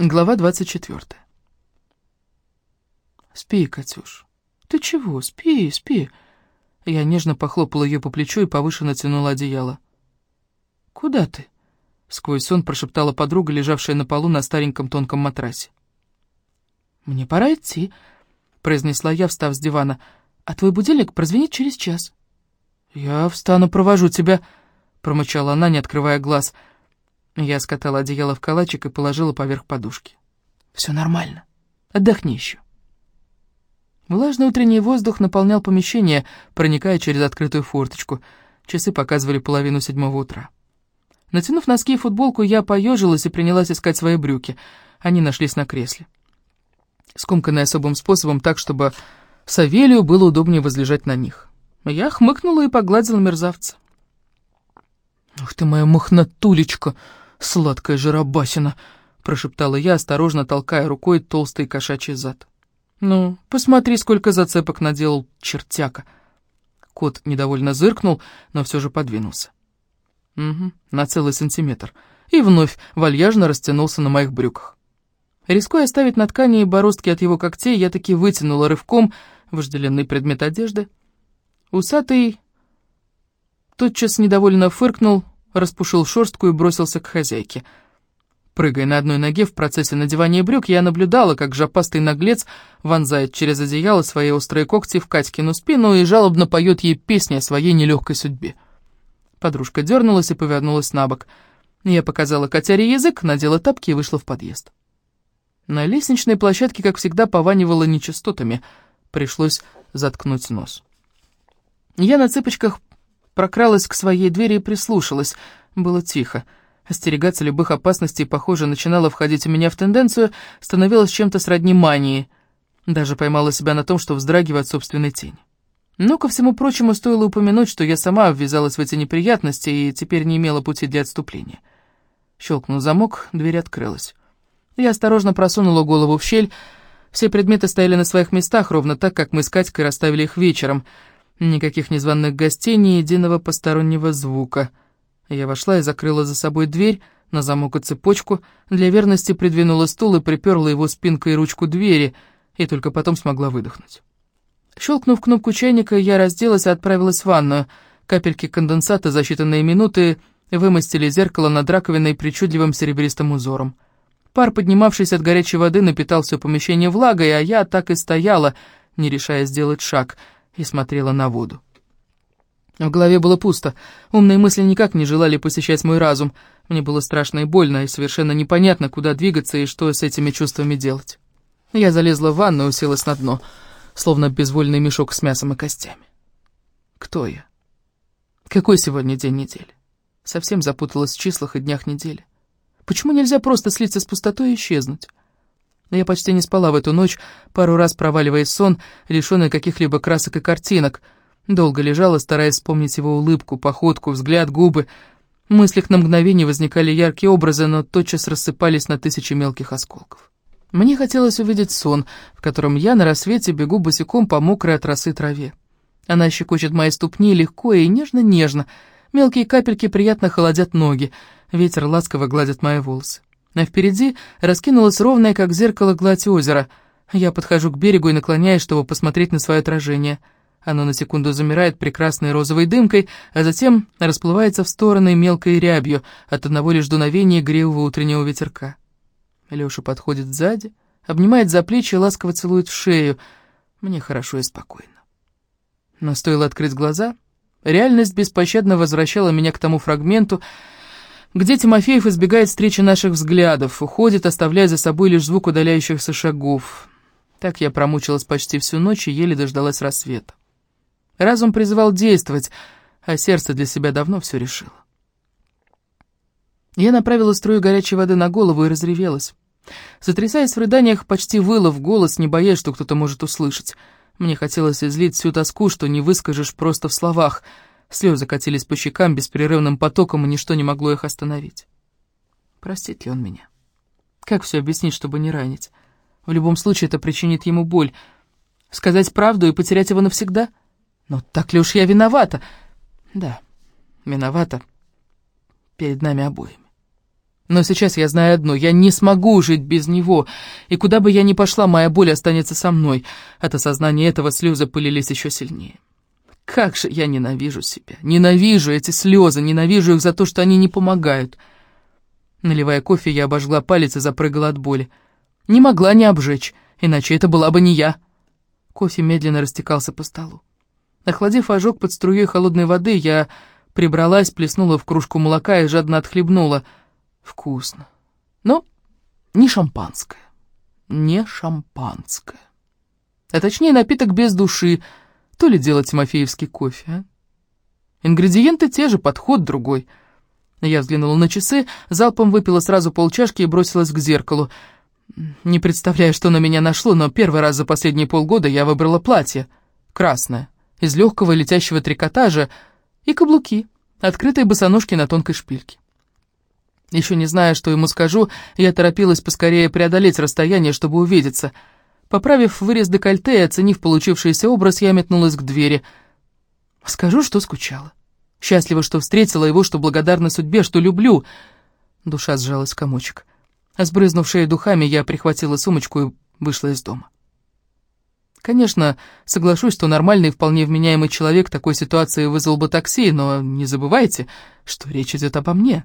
Глава 24. «Спи, Катюш. Ты чего? Спи, спи». Я нежно похлопала ее по плечу и повыше натянула одеяло. «Куда ты?» — сквозь сон прошептала подруга, лежавшая на полу на стареньком тонком матрасе. «Мне пора идти», — произнесла я, встав с дивана. «А твой будильник прозвенит через час». «Я встану, провожу тебя», — промычала она, не открывая глаз. «Я скатала одеяло в калачик и положила поверх подушки. «Все нормально. Отдохни еще». Влажный утренний воздух наполнял помещение, проникая через открытую форточку. Часы показывали половину седьмого утра. Натянув носки и футболку, я поежилась и принялась искать свои брюки. Они нашлись на кресле. Скомканные особым способом так, чтобы Савелию было удобнее возлежать на них. Я хмыкнула и погладила мерзавца. «Ух ты моя мохнатулечка!» Сладкая жиробасина», — прошептала я, осторожно толкая рукой толстый кошачий зад. «Ну, посмотри, сколько зацепок наделал чертяка». Кот недовольно зыркнул, но все же подвинулся. «Угу, на целый сантиметр». И вновь вальяжно растянулся на моих брюках. Рискуя оставить на ткани бороздки от его когтей, я таки вытянула рывком вожделенный предмет одежды. Усатый тотчас недовольно фыркнул, распушил шерстку и бросился к хозяйке. Прыгая на одной ноге в процессе надевания брюк, я наблюдала, как жопастый наглец вонзает через одеяло свои острые когти в Катькину спину и жалобно поет ей песни о своей нелегкой судьбе. Подружка дернулась и повернулась на бок. Я показала котяре язык, надела тапки и вышла в подъезд. На лестничной площадке, как всегда, пованивало нечистотами. Пришлось заткнуть нос. Я на цыпочках прокралась к своей двери и прислушалась. Было тихо. Остерегаться любых опасностей, похоже, начинало входить у меня в тенденцию, становилось чем-то сродни мании. Даже поймала себя на том, что вздрагиваю от собственной тени. Но, ко всему прочему, стоило упомянуть, что я сама ввязалась в эти неприятности и теперь не имела пути для отступления. Щелкнул замок, дверь открылась. Я осторожно просунула голову в щель. Все предметы стояли на своих местах, ровно так, как мы с Катькой расставили их вечером — Никаких незваных гостей, ни единого постороннего звука. Я вошла и закрыла за собой дверь, на замок и цепочку, для верности придвинула стул и приперла его спинкой и ручку двери, и только потом смогла выдохнуть. Щелкнув кнопку чайника, я разделась и отправилась в ванную. Капельки конденсата за считанные минуты вымостили зеркало над раковиной причудливым серебристым узором. Пар, поднимавшийся от горячей воды, напитал все помещение влагой, а я так и стояла, не решая сделать шаг — и смотрела на воду. В голове было пусто, умные мысли никак не желали посещать мой разум. Мне было страшно и больно, и совершенно непонятно, куда двигаться и что с этими чувствами делать. Я залезла в ванну и уселась на дно, словно безвольный мешок с мясом и костями. Кто я? Какой сегодня день недели? Совсем запуталась в числах и днях недели. Почему нельзя просто слиться с пустотой и исчезнуть? Я почти не спала в эту ночь, пару раз проваливаясь в сон, лишённый каких-либо красок и картинок. Долго лежала, стараясь вспомнить его улыбку, походку, взгляд, губы. В мыслях на мгновение возникали яркие образы, но тотчас рассыпались на тысячи мелких осколков. Мне хотелось увидеть сон, в котором я на рассвете бегу босиком по мокрой от росы траве. Она щекочет мои ступни легко и нежно-нежно. Мелкие капельки приятно холодят ноги, ветер ласково гладит мои волосы а впереди раскинулась ровная, как зеркало, гладь озера. Я подхожу к берегу и наклоняюсь, чтобы посмотреть на свое отражение. Оно на секунду замирает прекрасной розовой дымкой, а затем расплывается в стороны мелкой рябью от одного лишь дуновения гревого утреннего ветерка. Лёша подходит сзади, обнимает за плечи и ласково целует в шею. Мне хорошо и спокойно. Но стоило открыть глаза, реальность беспощадно возвращала меня к тому фрагменту, где Тимофеев избегает встречи наших взглядов, уходит, оставляя за собой лишь звук удаляющихся шагов. Так я промучилась почти всю ночь и еле дождалась рассвета. Разум призывал действовать, а сердце для себя давно все решило. Я направила струю горячей воды на голову и разревелась. Затрясаясь в рыданиях, почти выла в голос, не боясь, что кто-то может услышать. Мне хотелось излить всю тоску, что не выскажешь просто в словах — Слезы катились по щекам беспрерывным потоком, и ничто не могло их остановить. Простит ли он меня? Как все объяснить, чтобы не ранить? В любом случае это причинит ему боль. Сказать правду и потерять его навсегда? Но так ли уж я виновата? Да, виновата перед нами обоими. Но сейчас я знаю одно, я не смогу жить без него, и куда бы я ни пошла, моя боль останется со мной. От осознания этого слезы пылились еще сильнее. Как же я ненавижу себя, ненавижу эти слезы, ненавижу их за то, что они не помогают. Наливая кофе, я обожгла палец и запрыгала от боли. Не могла не обжечь, иначе это была бы не я. Кофе медленно растекался по столу. Охладив ожог под струей холодной воды, я прибралась, плеснула в кружку молока и жадно отхлебнула — Вкусно. Но не шампанское. Не шампанское. А точнее, напиток без души. То ли дело тимофеевский кофе, а? Ингредиенты те же, подход другой. Я взглянула на часы, залпом выпила сразу полчашки и бросилась к зеркалу. Не представляю, что на меня нашло, но первый раз за последние полгода я выбрала платье. Красное, из легкого летящего трикотажа, и каблуки, открытые босоножки на тонкой шпильке. Еще не зная, что ему скажу, я торопилась поскорее преодолеть расстояние, чтобы увидеться. Поправив вырез декольте и оценив получившийся образ, я метнулась к двери. Скажу, что скучала. Счастлива, что встретила его, что благодарна судьбе, что люблю. Душа сжалась в комочек. А сбрызнув духами, я прихватила сумочку и вышла из дома. Конечно, соглашусь, что нормальный, вполне вменяемый человек такой ситуации вызвал бы такси, но не забывайте, что речь идет обо мне.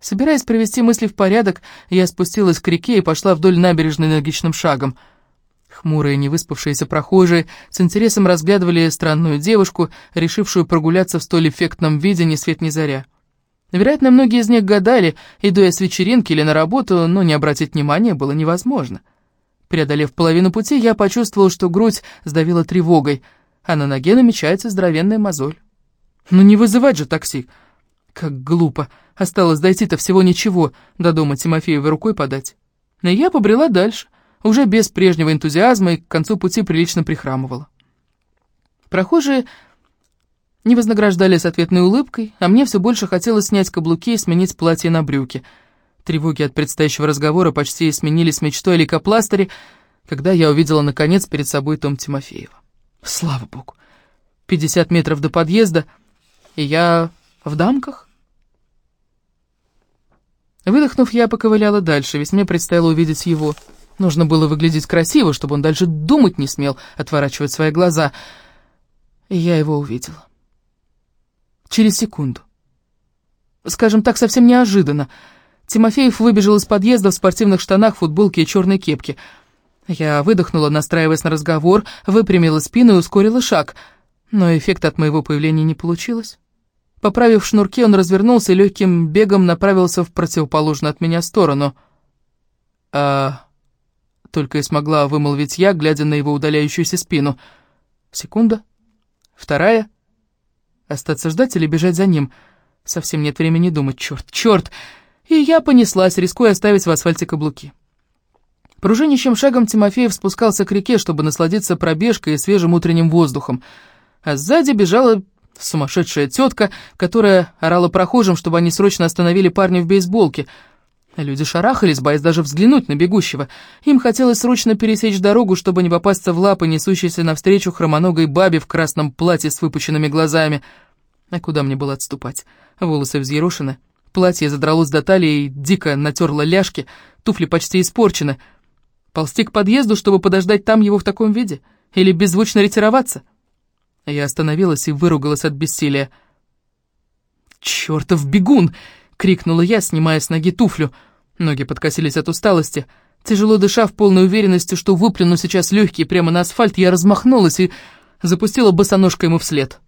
Собираясь привести мысли в порядок, я спустилась к реке и пошла вдоль набережной энергичным шагом. Хмурые, невыспавшиеся прохожие с интересом разглядывали странную девушку, решившую прогуляться в столь эффектном виде ни свет ни заря. Вероятно, многие из них гадали, иду я с вечеринки или на работу, но не обратить внимания было невозможно. Преодолев половину пути, я почувствовал, что грудь сдавила тревогой, а на ноге намечается здоровенная мозоль. Ну не вызывать же такси. Как глупо. Осталось дойти-то всего ничего, до дома Тимофеева рукой подать. И я побрела дальше, уже без прежнего энтузиазма и к концу пути прилично прихрамывала. Прохожие не вознаграждали с ответной улыбкой, а мне все больше хотелось снять каблуки и сменить платье на брюки. Тревоги от предстоящего разговора почти сменились мечтой о лейкопластыре, когда я увидела, наконец, перед собой Том Тимофеева. Слава богу! 50 метров до подъезда, и я в дамках? Выдохнув, я поковыляла дальше, ведь мне предстояло увидеть его. Нужно было выглядеть красиво, чтобы он дальше думать не смел, отворачивать свои глаза. И я его увидела. Через секунду. Скажем так, совсем неожиданно. Тимофеев выбежал из подъезда в спортивных штанах, футболке и черной кепке. Я выдохнула, настраиваясь на разговор, выпрямила спину и ускорила шаг, но эффекта от моего появления не получилось. Поправив шнурки, он развернулся и легким бегом направился в противоположную от меня сторону. «А...» Только и смогла вымолвить я, глядя на его удаляющуюся спину. Секунда. Вторая. Остаться ждать или бежать за ним? Совсем нет времени думать. Черт, черт! И я понеслась, рискуя оставить в асфальте каблуки. Пружинищим шагом Тимофеев спускался к реке, чтобы насладиться пробежкой и свежим утренним воздухом. А сзади бежала Сумасшедшая тетка, которая орала прохожим, чтобы они срочно остановили парня в бейсболке. Люди шарахались, боясь даже взглянуть на бегущего. Им хотелось срочно пересечь дорогу, чтобы не попасться в лапы несущейся навстречу хромоногой бабе в красном платье с выпученными глазами. А куда мне было отступать? Волосы взъерошены, платье задралось до талии и дико натерло ляжки, туфли почти испорчены. Ползти к подъезду, чтобы подождать там его в таком виде? Или беззвучно ретироваться? Я остановилась и выругалась от бессилия. «Чёртов бегун!» — крикнула я, снимая с ноги туфлю. Ноги подкосились от усталости. Тяжело дыша в полной уверенности, что выплюну сейчас легкие прямо на асфальт, я размахнулась и запустила босоножкой ему вслед.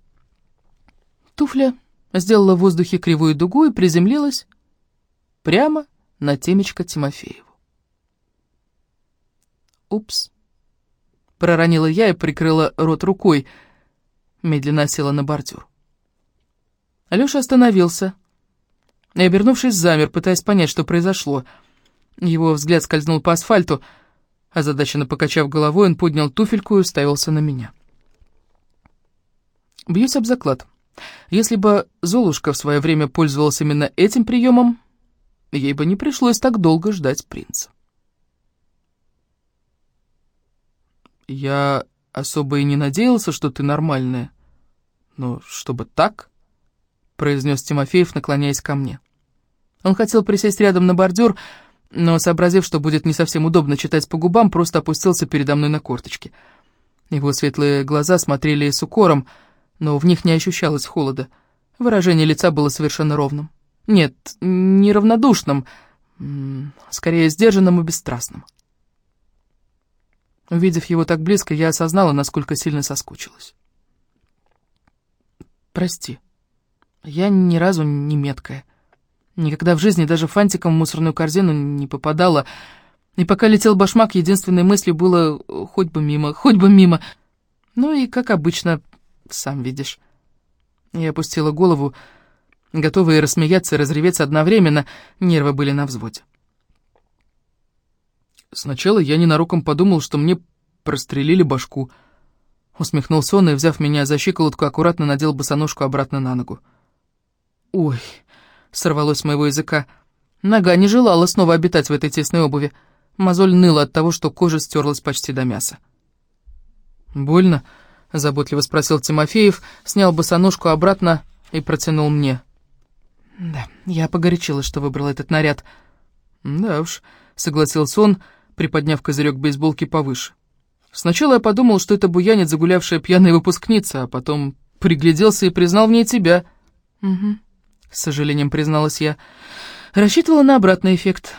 Туфля сделала в воздухе кривую дугу и приземлилась прямо на темечко Тимофееву. «Упс!» — проронила я и прикрыла рот рукой — медленно села на бордюр. Алёша остановился и, обернувшись, замер, пытаясь понять, что произошло. Его взгляд скользнул по асфальту, озадаченно покачав головой, он поднял туфельку и уставился на меня. Бьюсь об заклад. Если бы Золушка в свое время пользовалась именно этим приемом, ей бы не пришлось так долго ждать принца. Я особо и не надеялся, что ты нормальная. Но чтобы так, произнес Тимофеев, наклоняясь ко мне. Он хотел присесть рядом на бордюр, но, сообразив, что будет не совсем удобно читать по губам, просто опустился передо мной на корточки. Его светлые глаза смотрели с укором, но в них не ощущалось холода. Выражение лица было совершенно ровным. Нет, не равнодушным, скорее сдержанным и бесстрастным. Увидев его так близко, я осознала, насколько сильно соскучилась. «Прости, я ни разу не меткая. Никогда в жизни даже фантиком в мусорную корзину не попадала. И пока летел башмак, единственной мыслью было «хоть бы мимо, хоть бы мимо». Ну и, как обычно, сам видишь. Я опустила голову, готовая рассмеяться и разреветься одновременно, нервы были на взводе. Сначала я ненароком подумал, что мне прострелили башку. Усмехнулся он и, взяв меня за щиколотку, аккуратно надел босоножку обратно на ногу. «Ой!» — сорвалось с моего языка. Нога не желала снова обитать в этой тесной обуви. Мозоль ныла от того, что кожа стерлась почти до мяса. «Больно?» — заботливо спросил Тимофеев, снял босоножку обратно и протянул мне. «Да, я погорячилась, что выбрал этот наряд». «Да уж», — согласился он, приподняв козырек бейсболки повыше. «Сначала я подумал, что это буянит загулявшая пьяная выпускница, а потом пригляделся и признал в ней тебя». «Угу», — с сожалением призналась я. Рассчитывала на обратный эффект.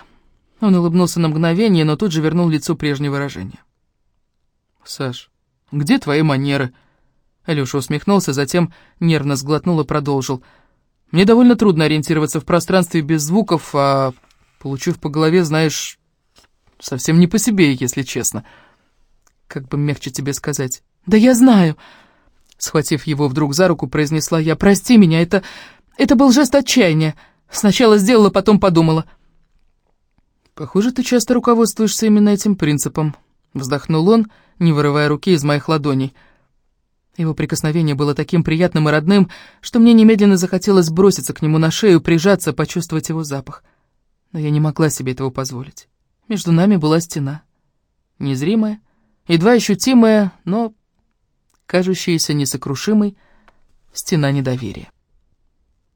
Он улыбнулся на мгновение, но тут же вернул лицу прежнее выражение. «Саш, где твои манеры?» Алёша усмехнулся, затем нервно сглотнул и продолжил. «Мне довольно трудно ориентироваться в пространстве без звуков, а, получив по голове, знаешь, совсем не по себе, если честно. Как бы мягче тебе сказать?» «Да я знаю!» Схватив его вдруг за руку, произнесла я. «Прости меня, это... это был жест отчаяния. Сначала сделала, потом подумала». «Похоже, ты часто руководствуешься именно этим принципом», — вздохнул он, не вырывая руки из моих ладоней. Его прикосновение было таким приятным и родным, что мне немедленно захотелось броситься к нему на шею, прижаться, почувствовать его запах. Но я не могла себе этого позволить. Между нами была стена. Незримая, едва ощутимая, но кажущаяся несокрушимой, стена недоверия.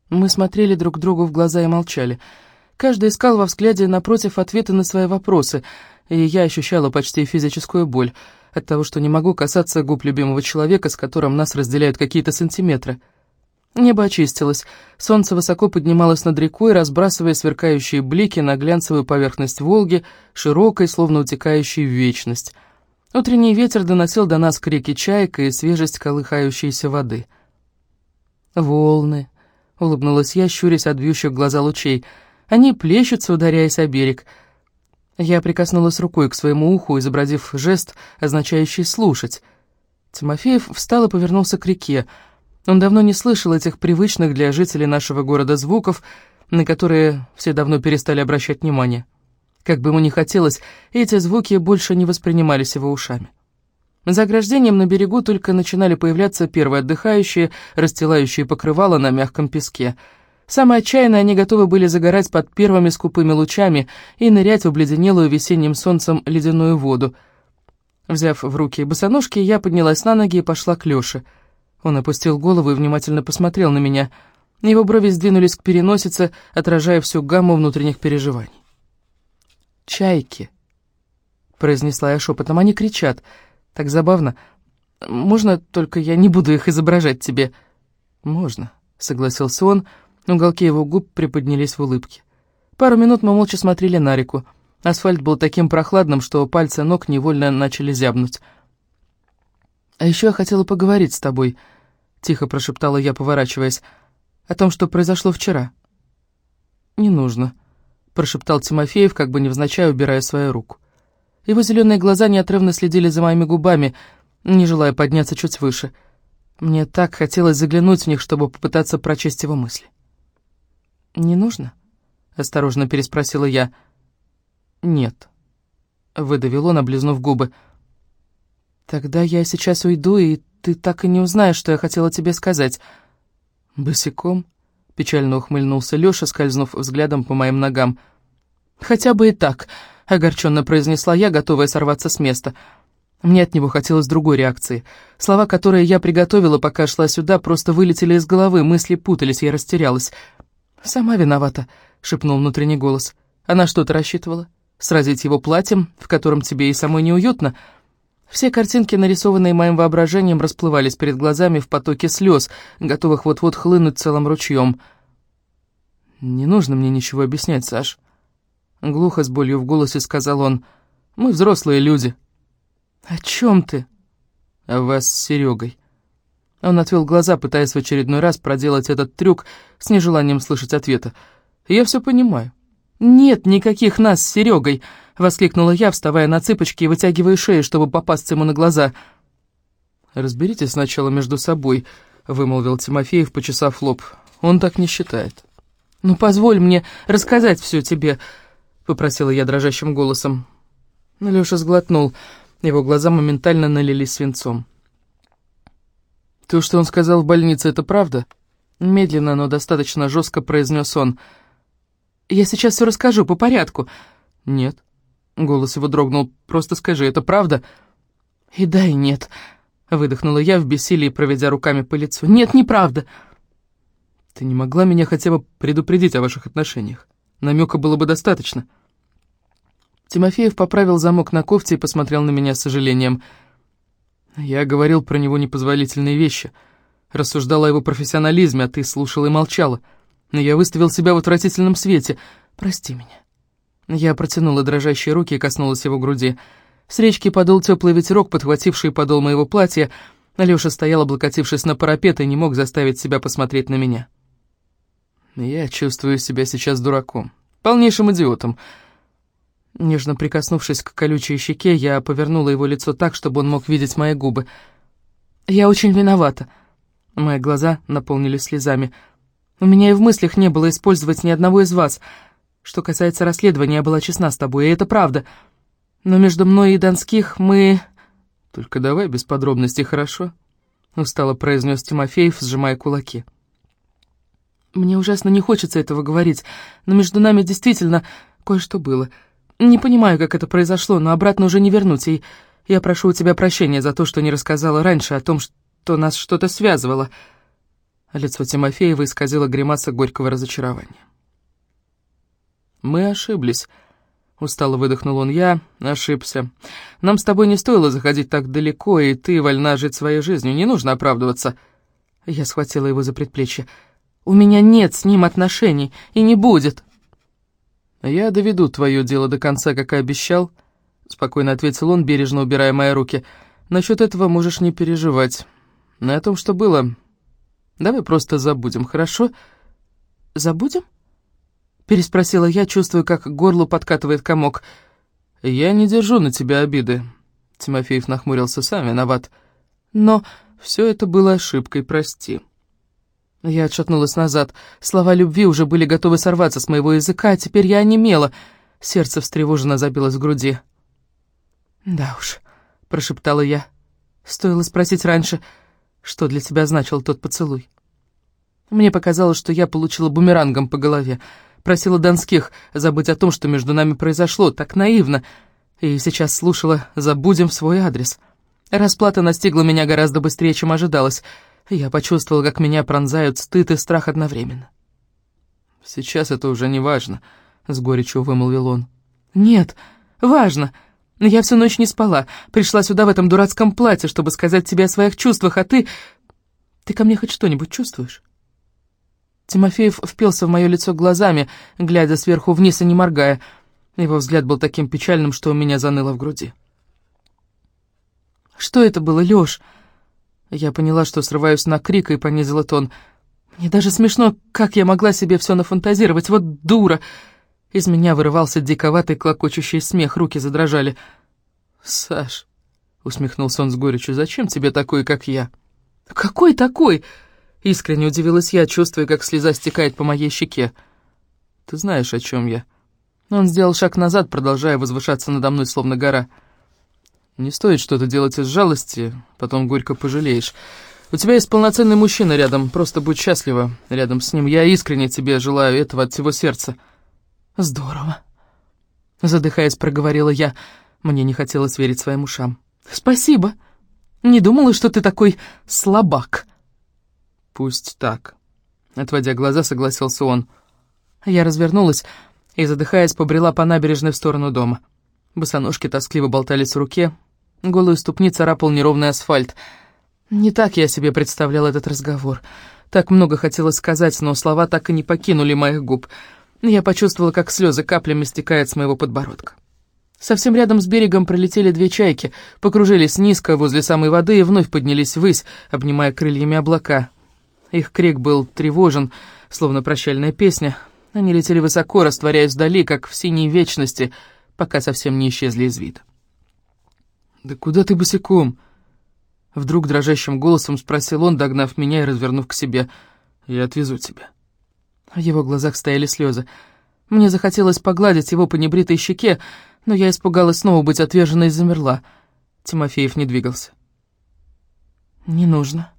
Мы смотрели друг другу в глаза и молчали — Каждый искал во взгляде напротив ответы на свои вопросы, и я ощущала почти физическую боль от того, что не могу касаться губ любимого человека, с которым нас разделяют какие-то сантиметры. Небо очистилось, солнце высоко поднималось над рекой, разбрасывая сверкающие блики на глянцевую поверхность Волги, широкой, словно утекающей в вечность. Утренний ветер доносил до нас крики чайка и свежесть колыхающейся воды. «Волны», — улыбнулась я, щурясь от бьющих глаза лучей, — они плещутся, ударяясь о берег. Я прикоснулась рукой к своему уху, изобразив жест, означающий «слушать». Тимофеев встал и повернулся к реке. Он давно не слышал этих привычных для жителей нашего города звуков, на которые все давно перестали обращать внимание. Как бы ему ни хотелось, эти звуки больше не воспринимались его ушами. За ограждением на берегу только начинали появляться первые отдыхающие, расстилающие покрывало на мягком песке — Самое отчаянное они готовы были загорать под первыми скупыми лучами и нырять в обледенелую весенним солнцем ледяную воду. Взяв в руки босоножки, я поднялась на ноги и пошла к Лёше. Он опустил голову и внимательно посмотрел на меня. Его брови сдвинулись к переносице, отражая всю гамму внутренних переживаний. «Чайки», — произнесла я шепотом, — «они кричат. Так забавно. Можно, только я не буду их изображать тебе?» «Можно», — согласился он, — Уголки его губ приподнялись в улыбке. Пару минут мы молча смотрели на реку. Асфальт был таким прохладным, что пальцы ног невольно начали зябнуть. «А еще я хотела поговорить с тобой», — тихо прошептала я, поворачиваясь, — «о том, что произошло вчера». «Не нужно», — прошептал Тимофеев, как бы невзначай убирая свою руку. Его зеленые глаза неотрывно следили за моими губами, не желая подняться чуть выше. Мне так хотелось заглянуть в них, чтобы попытаться прочесть его мысли. «Не нужно?» — осторожно переспросила я. «Нет», — выдавил он, облизнув губы. «Тогда я сейчас уйду, и ты так и не узнаешь, что я хотела тебе сказать». «Босиком?» — печально ухмыльнулся Лёша, скользнув взглядом по моим ногам. «Хотя бы и так», — огорченно произнесла я, готовая сорваться с места. Мне от него хотелось другой реакции. Слова, которые я приготовила, пока шла сюда, просто вылетели из головы, мысли путались, я растерялась. «Сама виновата», — шепнул внутренний голос. «Она что-то рассчитывала? Сразить его платьем, в котором тебе и самой неуютно?» Все картинки, нарисованные моим воображением, расплывались перед глазами в потоке слез, готовых вот-вот хлынуть целым ручьем. «Не нужно мне ничего объяснять, Саш». Глухо, с болью в голосе сказал он. «Мы взрослые люди». «О чем ты?» «О вас с Серегой». Он отвел глаза, пытаясь в очередной раз проделать этот трюк с нежеланием слышать ответа. «Я все понимаю». «Нет никаких нас с Серегой!» — воскликнула я, вставая на цыпочки и вытягивая шею, чтобы попасться ему на глаза. «Разберитесь сначала между собой», — вымолвил Тимофеев, почесав лоб. «Он так не считает». «Ну, позволь мне рассказать все тебе», — попросила я дрожащим голосом. Лёша сглотнул. Его глаза моментально налились свинцом. «То, что он сказал в больнице, это правда?» Медленно, но достаточно жестко произнес он. «Я сейчас все расскажу по порядку». «Нет». Голос его дрогнул. «Просто скажи, это правда?» «И да, и нет», — выдохнула я в бессилии, проведя руками по лицу. «Нет, неправда». «Ты не могла меня хотя бы предупредить о ваших отношениях? Намека было бы достаточно». Тимофеев поправил замок на кофте и посмотрел на меня с сожалением. «Я говорил про него непозволительные вещи, рассуждал о его профессионализме, а ты слушала и молчала. Но я выставил себя в отвратительном свете. Прости меня». Я протянула дрожащие руки и коснулась его груди. С речки подул теплый ветерок, подхвативший подол моего платья. Алёша стоял, облокотившись на парапет, и не мог заставить себя посмотреть на меня. Я чувствую себя сейчас дураком, полнейшим идиотом, Нежно прикоснувшись к колючей щеке, я повернула его лицо так, чтобы он мог видеть мои губы. «Я очень виновата». Мои глаза наполнились слезами. «У меня и в мыслях не было использовать ни одного из вас. Что касается расследования, я была честна с тобой, и это правда. Но между мной и Донских мы...» «Только давай без подробностей, хорошо?» Устало произнес Тимофеев, сжимая кулаки. «Мне ужасно не хочется этого говорить, но между нами действительно кое-что было». Не понимаю, как это произошло, но обратно уже не вернуть, и я прошу у тебя прощения за то, что не рассказала раньше о том, что нас что-то связывало». Лицо Тимофеева исказило гримаса горького разочарования. «Мы ошиблись», — устало выдохнул он. «Я ошибся. Нам с тобой не стоило заходить так далеко, и ты вольна жить своей жизнью, не нужно оправдываться». Я схватила его за предплечье. «У меня нет с ним отношений, и не будет». «Я доведу твое дело до конца, как и обещал», — спокойно ответил он, бережно убирая мои руки. «Насчет этого можешь не переживать. На том, что было, давай просто забудем, хорошо?» «Забудем?» — переспросила я, чувствуя, как к горлу подкатывает комок. «Я не держу на тебя обиды», — Тимофеев нахмурился, сам виноват. «Но все это было ошибкой, прости». Я отшатнулась назад. Слова любви уже были готовы сорваться с моего языка, а теперь я онемела. Сердце встревоженно забилось в груди. «Да уж», — прошептала я. «Стоило спросить раньше, что для тебя значил тот поцелуй». Мне показалось, что я получила бумерангом по голове. Просила Донских забыть о том, что между нами произошло, так наивно. И сейчас слушала «забудем свой адрес». Расплата настигла меня гораздо быстрее, чем ожидалось — я почувствовал, как меня пронзают стыд и страх одновременно. «Сейчас это уже не важно», — с горечью вымолвил он. «Нет, важно. Я всю ночь не спала. Пришла сюда в этом дурацком платье, чтобы сказать тебе о своих чувствах, а ты... Ты ко мне хоть что-нибудь чувствуешь?» Тимофеев впился в мое лицо глазами, глядя сверху вниз и не моргая. Его взгляд был таким печальным, что у меня заныло в груди. «Что это было, Лёш?» Я поняла, что срываюсь на крик и понизила тон. Мне даже смешно, как я могла себе все нафантазировать. Вот дура! Из меня вырывался диковатый клокочущий смех, руки задрожали. «Саш», — усмехнулся он с горечью, — «зачем тебе такой, как я?» «Какой такой?» — искренне удивилась я, чувствуя, как слеза стекает по моей щеке. «Ты знаешь, о чем я». Он сделал шаг назад, продолжая возвышаться надо мной, словно гора. «Я...» Не стоит что-то делать из жалости, потом горько пожалеешь. У тебя есть полноценный мужчина рядом, просто будь счастлива рядом с ним. Я искренне тебе желаю этого от всего сердца». «Здорово», — задыхаясь, проговорила я. Мне не хотелось верить своим ушам. «Спасибо. Не думала, что ты такой слабак». «Пусть так», — отводя глаза, согласился он. Я развернулась и, задыхаясь, побрела по набережной в сторону дома. Босоножки тоскливо болтались в руке, голую ступни царапал неровный асфальт. Не так я себе представлял этот разговор. Так много хотелось сказать, но слова так и не покинули моих губ. Я почувствовала, как слезы каплями стекают с моего подбородка. Совсем рядом с берегом пролетели две чайки, покружились низко возле самой воды и вновь поднялись ввысь, обнимая крыльями облака. Их крик был тревожен, словно прощальная песня. Они летели высоко, растворяясь вдали, как в синей вечности, пока совсем не исчезли из вида. «Да куда ты босиком?» Вдруг дрожащим голосом спросил он, догнав меня и развернув к себе. «Я отвезу тебя». В его глазах стояли слезы. Мне захотелось погладить его по небритой щеке, но я испугалась снова быть отверженной и замерла. Тимофеев не двигался. «Не нужно».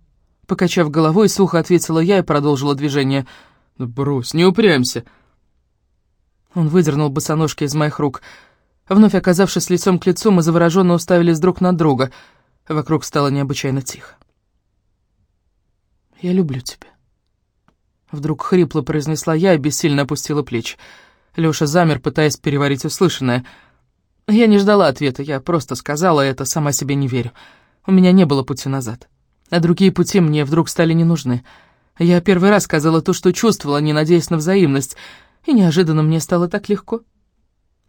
Покачав головой, сухо ответила я и продолжила движение. «Ну брось, не упрямься». Он выдернул босоножки из моих рук. Вновь оказавшись лицом к лицу, мы завороженно уставились друг на друга. Вокруг стало необычайно тихо. «Я люблю тебя». Вдруг хрипло произнесла я и бессильно опустила плечи. Лёша замер, пытаясь переварить услышанное. Я не ждала ответа, я просто сказала это, сама себе не верю. У меня не было пути назад. А другие пути мне вдруг стали не нужны. Я первый раз сказала то, что чувствовала, не надеясь на взаимность, и неожиданно мне стало так легко.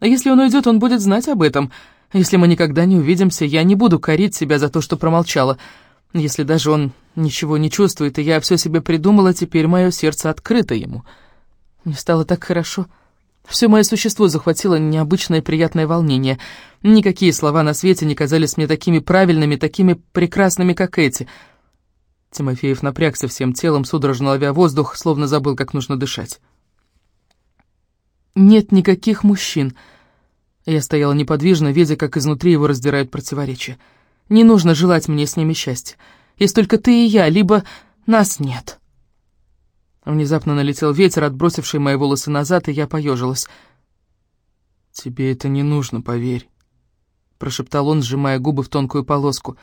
А если он уйдет, он будет знать об этом. Если мы никогда не увидимся, я не буду корить себя за то, что промолчала. Если даже он ничего не чувствует, и я все себе придумала, теперь мое сердце открыто ему. Мне стало так хорошо. Все мое существо захватило необычное приятное волнение. Никакие слова на свете не казались мне такими правильными, такими прекрасными, как эти. Тимофеев напрягся всем телом, судорожно ловя воздух, словно забыл, как нужно дышать. «Нет никаких мужчин». Я стояла неподвижно, видя, как изнутри его раздирают противоречия. «Не нужно желать мне с ними счастья. Есть только ты и я, либо нас нет». Внезапно налетел ветер, отбросивший мои волосы назад, и я поежилась. «Тебе это не нужно, поверь», — прошептал он, сжимая губы в тонкую полоску.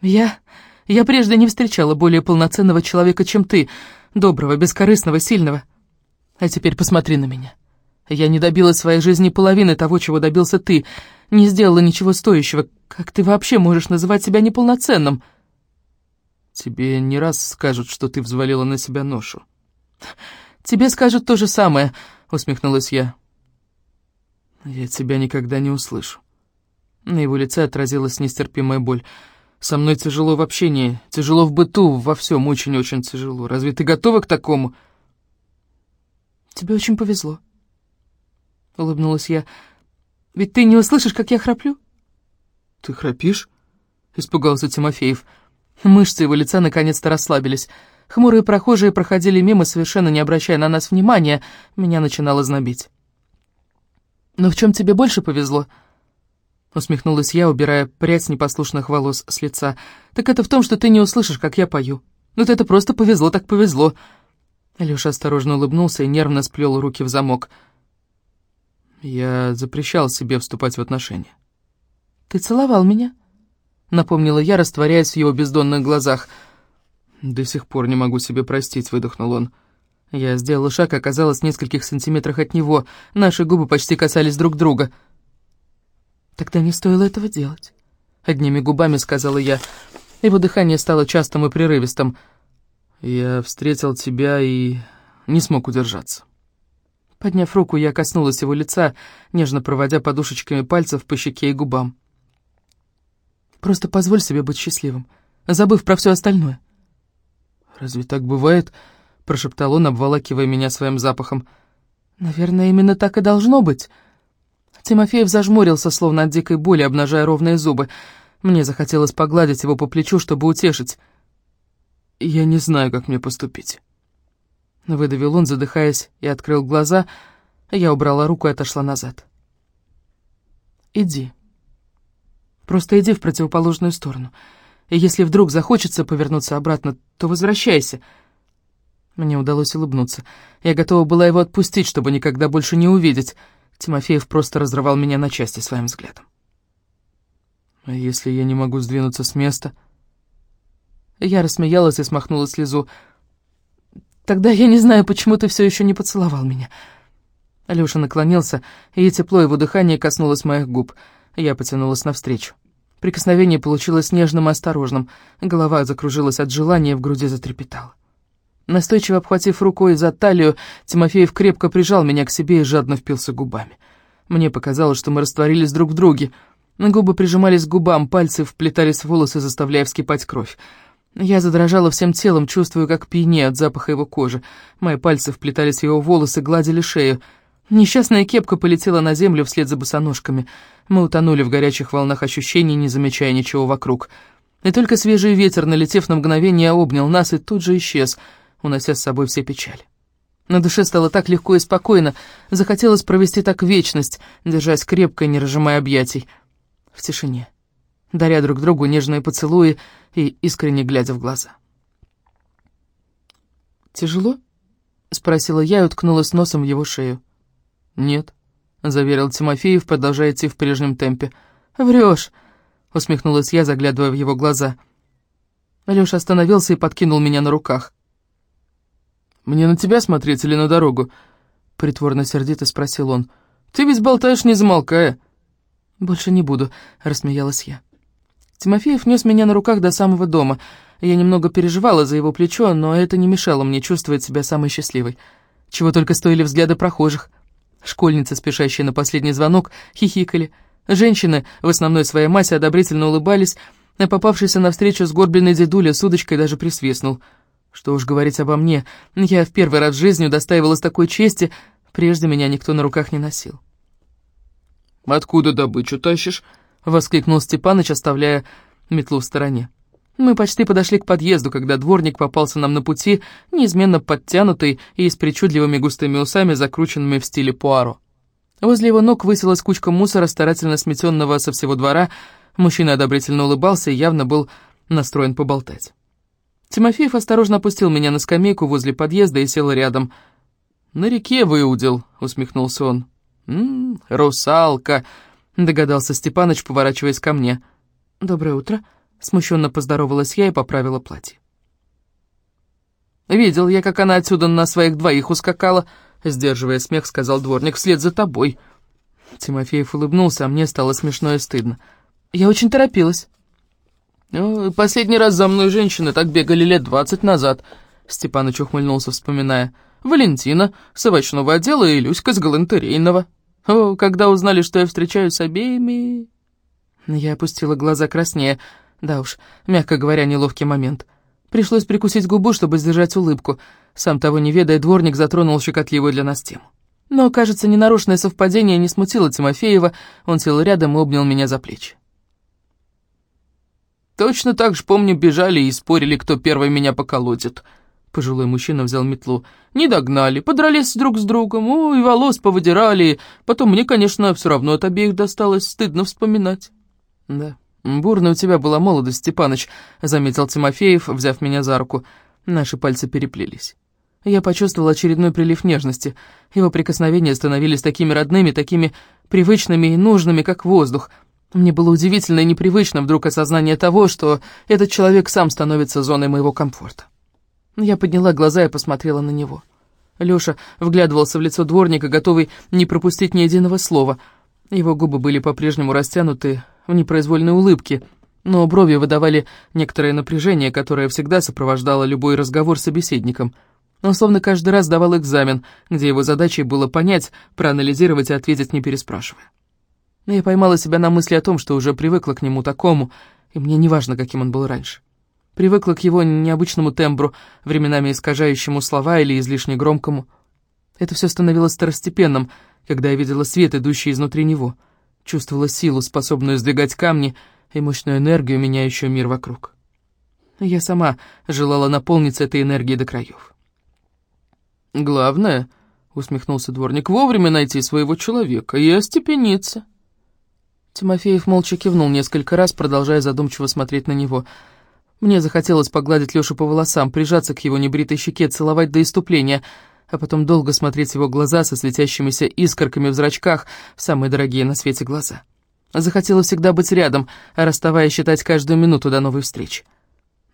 «Я... я прежде не встречала более полноценного человека, чем ты, доброго, бескорыстного, сильного. А теперь посмотри на меня. Я не добилась в своей жизни половины того, чего добился ты, не сделала ничего стоящего. Как ты вообще можешь называть себя неполноценным?» Тебе не раз скажут, что ты взвалила на себя ношу. Тебе скажут то же самое, усмехнулась я. Я тебя никогда не услышу. На его лице отразилась нестерпимая боль. Со мной тяжело в общении, тяжело в быту, во всем очень-очень тяжело. Разве ты готова к такому? Тебе очень повезло. Улыбнулась я. Ведь ты не услышишь, как я храплю? Ты храпишь? Испугался Тимофеев. Мышцы его лица наконец-то расслабились. Хмурые прохожие проходили мимо, совершенно не обращая на нас внимания. Меня начинало знобить. «Но в чем тебе больше повезло?» Усмехнулась я, убирая прядь непослушных волос с лица. «Так это в том, что ты не услышишь, как я пою. Ну это просто повезло, так повезло». Лёша осторожно улыбнулся и нервно сплел руки в замок. «Я запрещал себе вступать в отношения». «Ты целовал меня?» Напомнила я, растворяясь в его бездонных глазах. «До сих пор не могу себе простить», — выдохнул он. Я сделала шаг, оказалась в нескольких сантиметрах от него. Наши губы почти касались друг друга. «Тогда не стоило этого делать», — одними губами сказала я. Его дыхание стало частым и прерывистым. «Я встретил тебя и не смог удержаться». Подняв руку, я коснулась его лица, нежно проводя подушечками пальцев по щеке и губам. Просто позволь себе быть счастливым, забыв про все остальное». «Разве так бывает?» — прошептал он, обволакивая меня своим запахом. «Наверное, именно так и должно быть». Тимофеев зажмурился, словно от дикой боли, обнажая ровные зубы. Мне захотелось погладить его по плечу, чтобы утешить. «Я не знаю, как мне поступить». Выдавил он, задыхаясь, и открыл глаза. Я убрала руку и отошла назад. «Иди», Просто иди в противоположную сторону. И если вдруг захочется повернуться обратно, то возвращайся». Мне удалось улыбнуться. Я готова была его отпустить, чтобы никогда больше не увидеть. Тимофеев просто разрывал меня на части своим взглядом. «А если я не могу сдвинуться с места?» Я рассмеялась и смахнула слезу. Тогда я не знаю, почему ты все еще не поцеловал меня». Алёша наклонился, и тепло его дыхания коснулось моих губ. Я потянулась навстречу. Прикосновение получилось нежным и осторожным. Голова закружилась от желания, в груди затрепетала. Настойчиво обхватив рукой за талию, Тимофеев крепко прижал меня к себе и жадно впился губами. Мне показалось, что мы растворились друг в друге. Губы прижимались к губам, пальцы вплетались в волосы, заставляя вскипать кровь. Я задрожала всем телом, чувствуя, как пьяне от запаха его кожи. Мои пальцы вплетались в его волосы, гладили шею. Несчастная кепка полетела на землю вслед за босоножками. Мы утонули в горячих волнах ощущений, не замечая ничего вокруг. И только свежий ветер, налетев на мгновение, обнял нас и тут же исчез — унося с собой все печали. На душе стало так легко и спокойно, захотелось провести так вечность, держась крепко и не разжимая объятий. В тишине, даря друг другу нежные поцелуи и искренне глядя в глаза. «Тяжело?» — спросила я и уткнулась носом в его шею. «Нет», — заверил Тимофеев, продолжая идти в прежнем темпе. «Врешь», — усмехнулась я, заглядывая в его глаза. Алёша остановился и подкинул меня на руках. «Мне на тебя смотреть или на дорогу?» Притворно сердито спросил он. «Ты ведь болтаешь, не замолкая». «Больше не буду», — рассмеялась я. Тимофеев нес меня на руках до самого дома. Я немного переживала за его плечо, но это не мешало мне чувствовать себя самой счастливой. Чего только стоили взгляды прохожих. Школьницы, спешащие на последний звонок, хихикали. Женщины, в основной своей массе, одобрительно улыбались, а попавшийся навстречу сгорбленный дедуля с удочкой даже присвистнул — что уж говорить обо мне, я в первый раз в жизни удостаивалась такой чести, прежде меня никто на руках не носил. «Откуда добычу тащишь?» — воскликнул Степаныч, оставляя метлу в стороне. Мы почти подошли к подъезду, когда дворник попался нам на пути, неизменно подтянутый и с причудливыми густыми усами, закрученными в стиле пуаро. Возле его ног высилась кучка мусора, старательно сметенного со всего двора. Мужчина одобрительно улыбался и явно был настроен поболтать. Тимофеев осторожно опустил меня на скамейку возле подъезда и сел рядом. «На реке выудил», — усмехнулся он. «М -м, русалка», — догадался Степаныч, поворачиваясь ко мне. «Доброе утро», — смущенно поздоровалась я и поправила платье. «Видел я, как она отсюда на своих двоих ускакала», — сдерживая смех, сказал дворник, — «вслед за тобой». Тимофеев улыбнулся, а мне стало смешно и стыдно. «Я очень торопилась». Ну, «Последний раз за мной женщины так бегали лет двадцать назад», — Степаныч ухмыльнулся, вспоминая. «Валентина с овощного отдела и Люська с галантерейного. О, когда узнали, что я встречаюсь с обеими...» Я опустила глаза краснее. Да уж, мягко говоря, неловкий момент. Пришлось прикусить губу, чтобы сдержать улыбку. Сам того не ведая, дворник затронул щекотливую для нас тему. Но, кажется, ненарочное совпадение не смутило Тимофеева. Он сел рядом и обнял меня за плечи. Точно так же, помню, бежали и спорили, кто первый меня поколотит. Пожилой мужчина взял метлу. Не догнали, подрались друг с другом, ой, волос повыдирали. Потом мне, конечно, все равно от обеих досталось, стыдно вспоминать. Да, бурная у тебя была молодость, Степаныч, заметил Тимофеев, взяв меня за руку. Наши пальцы переплелись. Я почувствовал очередной прилив нежности. Его прикосновения становились такими родными, такими привычными и нужными, как воздух — мне было удивительно и непривычно вдруг осознание того, что этот человек сам становится зоной моего комфорта. Я подняла глаза и посмотрела на него. Лёша вглядывался в лицо дворника, готовый не пропустить ни единого слова. Его губы были по-прежнему растянуты в непроизвольной улыбке, но брови выдавали некоторое напряжение, которое всегда сопровождало любой разговор с собеседником. Он словно каждый раз давал экзамен, где его задачей было понять, проанализировать и ответить, не переспрашивая. Но я поймала себя на мысли о том, что уже привыкла к нему такому, и мне не важно, каким он был раньше. Привыкла к его необычному тембру, временами искажающему слова или излишне громкому. Это все становилось второстепенным, когда я видела свет, идущий изнутри него, чувствовала силу, способную сдвигать камни, и мощную энергию, меняющую мир вокруг. Я сама желала наполниться этой энергией до краев. «Главное», — усмехнулся дворник, — «вовремя найти своего человека и остепениться». Тимофеев молча кивнул несколько раз, продолжая задумчиво смотреть на него. Мне захотелось погладить Лёшу по волосам, прижаться к его небритой щеке, целовать до иступления, а потом долго смотреть его глаза со светящимися искорками в зрачках, в самые дорогие на свете глаза. Захотелось всегда быть рядом, а расставая считать каждую минуту до новой встречи.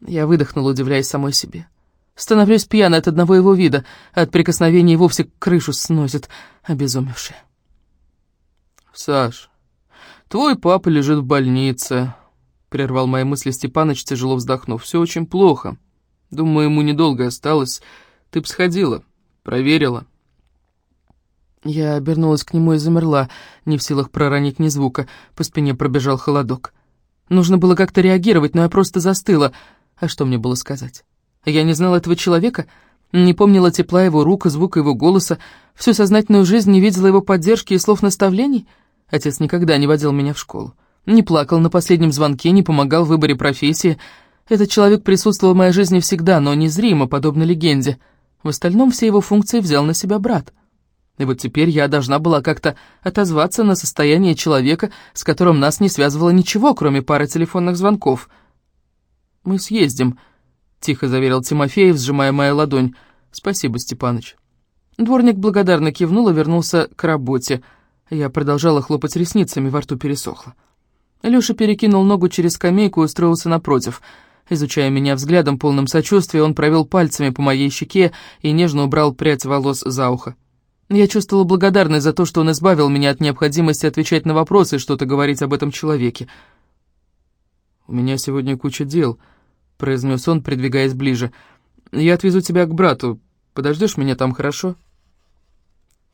Я выдохнула, удивляясь самой себе. Становлюсь пьяной от одного его вида, от прикосновения вовсе крышу сносит, обезумевшая. «Саш, твой папа лежит в больнице», — прервал мои мысли Степаныч, тяжело вздохнув. «Все очень плохо. Думаю, ему недолго осталось. Ты б сходила, проверила». Я обернулась к нему и замерла, не в силах проронить ни звука. По спине пробежал холодок. Нужно было как-то реагировать, но я просто застыла. А что мне было сказать? Я не знала этого человека, не помнила тепла его рук и звука его голоса, всю сознательную жизнь не видела его поддержки и слов наставлений. Отец никогда не водил меня в школу. Не плакал на последнем звонке, не помогал в выборе профессии. Этот человек присутствовал в моей жизни всегда, но незримо, подобно легенде. В остальном все его функции взял на себя брат. И вот теперь я должна была как-то отозваться на состояние человека, с которым нас не связывало ничего, кроме пары телефонных звонков. «Мы съездим», — тихо заверил Тимофеев, сжимая мою ладонь. «Спасибо, Степаныч». Дворник благодарно кивнул и вернулся к работе. Я продолжала хлопать ресницами, во рту пересохло. Лёша перекинул ногу через скамейку и устроился напротив. Изучая меня взглядом, полным сочувствия, он провел пальцами по моей щеке и нежно убрал прядь волос за ухо. Я чувствовала благодарность за то, что он избавил меня от необходимости отвечать на вопросы и что-то говорить об этом человеке. «У меня сегодня куча дел», — произнес он, придвигаясь ближе. «Я отвезу тебя к брату. Подождешь меня там, хорошо?»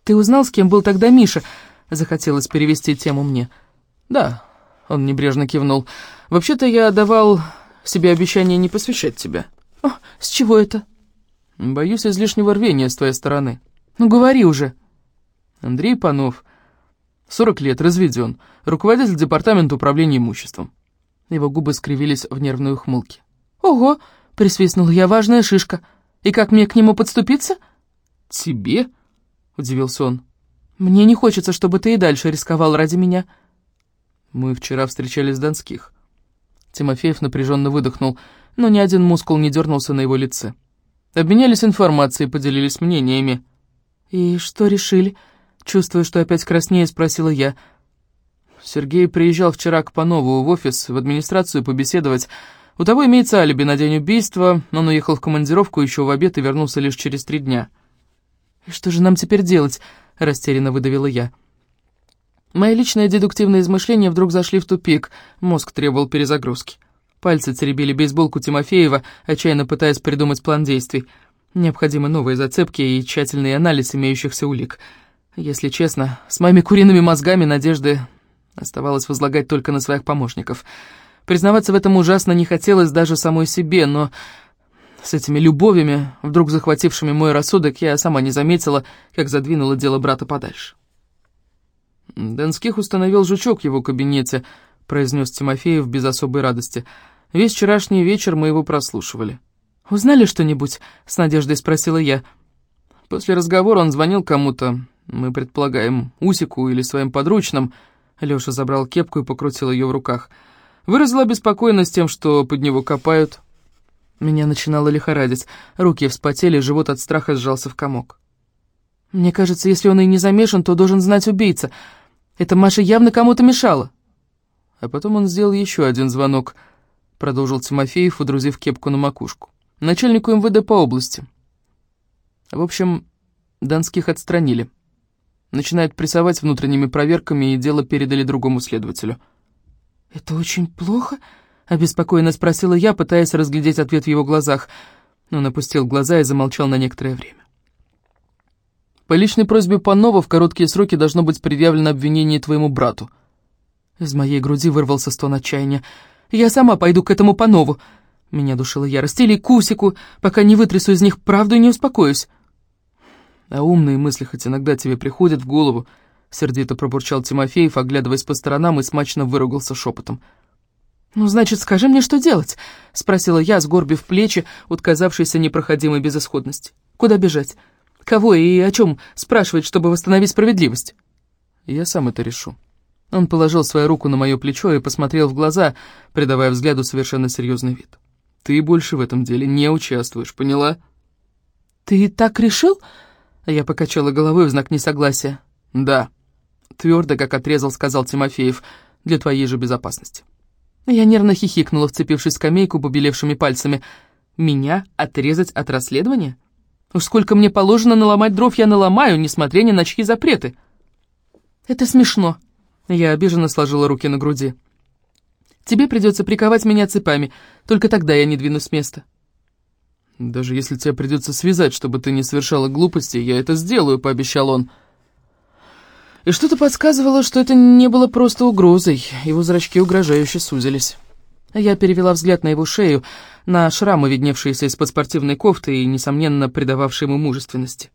«Ты узнал, с кем был тогда Миша?» — захотелось перевести тему мне. «Да», — он небрежно кивнул. «Вообще-то я давал себе обещание не посвящать тебя». «О, с чего это?» «Боюсь излишнего рвения с твоей стороны». Ну говори уже. Андрей Панов, 40 лет, разведен, руководитель департамента управления имуществом. Его губы скривились в нервной ухмылке. «Ого!» — присвистнул я, важная шишка. «И как мне к нему подступиться?» «Тебе?» — удивился он. «Мне не хочется, чтобы ты и дальше рисковал ради меня». Мы вчера встречались в Донских. Тимофеев напряженно выдохнул, но ни один мускул не дернулся на его лице. Обменялись информацией, поделились мнениями. «И что решили?» Чувствуя, что опять краснее, спросила я. Сергей приезжал вчера к Панову в офис, в администрацию побеседовать. У того имеется алиби на день убийства, но он уехал в командировку еще в обед и вернулся лишь через три дня. «И что же нам теперь делать?» — растерянно выдавила я. Мои личные дедуктивные измышления вдруг зашли в тупик, мозг требовал перезагрузки. Пальцы теребили бейсболку Тимофеева, отчаянно пытаясь придумать план действий — Необходимы новые зацепки и тщательный анализ имеющихся улик. Если честно, с моими куриными мозгами надежды оставалось возлагать только на своих помощников. Признаваться в этом ужасно не хотелось даже самой себе, но с этими любовями, вдруг захватившими мой рассудок, я сама не заметила, как задвинула дело брата подальше. «Донских установил жучок в его кабинете», — произнес Тимофеев без особой радости. «Весь вчерашний вечер мы его прослушивали». «Узнали что-нибудь?» — с надеждой спросила я. После разговора он звонил кому-то, мы предполагаем, Усику или своим подручным. Лёша забрал кепку и покрутил её в руках. Выразил обеспокоенность тем, что под него копают. Меня начинало лихорадить. Руки вспотели, живот от страха сжался в комок. Мне кажется, если он и не замешан, то должен знать убийца. Эта Маша явно кому-то мешала. А потом он сделал ещё один звонок, продолжил Тимофеев, удрузив кепку на макушку начальнику МВД по области. В общем, Донских отстранили. Начинают прессовать внутренними проверками, и дело передали другому следователю. «Это очень плохо?» — обеспокоенно спросила я, пытаясь разглядеть ответ в его глазах. Он опустил глаза и замолчал на некоторое время. «По личной просьбе Панова в короткие сроки должно быть предъявлено обвинение твоему брату». Из моей груди вырвался стон отчаяния. «Я сама пойду к этому Панову!» Меня душила ярость. Или Кусику, пока не вытрясу из них правду и не успокоюсь. А умные мысли хоть иногда тебе приходят в голову, сердито пробурчал Тимофеев, оглядываясь по сторонам и смачно выругался шепотом. «Ну, значит, скажи мне, что делать?» — спросила я, сгорбив плечи, отказавшейся непроходимой безысходности. «Куда бежать? Кого и о чем спрашивать, чтобы восстановить справедливость?» «Я сам это решу». Он положил свою руку на мое плечо и посмотрел в глаза, придавая взгляду совершенно серьезный вид. Ты больше в этом деле не участвуешь, поняла?» «Ты так решил?» Я покачала головой в знак несогласия. «Да», — твердо, как отрезал, сказал Тимофеев, — «для твоей же безопасности». Я нервно хихикнула, вцепившись в скамейку побелевшими пальцами. Меня отрезать от расследования? Уж сколько мне положено наломать дров, я наломаю, несмотря ни на чьи запреты. Это смешно. Я обиженно сложила руки на груди. Тебе придется приковать меня цепами, только тогда я не двинусь с места. Даже если тебе придется связать, чтобы ты не совершала глупости, я это сделаю, пообещал он. И что-то подсказывало, что это не было просто угрозой, его зрачки угрожающе сузились. Я перевела взгляд на его шею, на шрамы, видневшиеся из-под спортивной кофты и, несомненно, придававшие ему мужественности.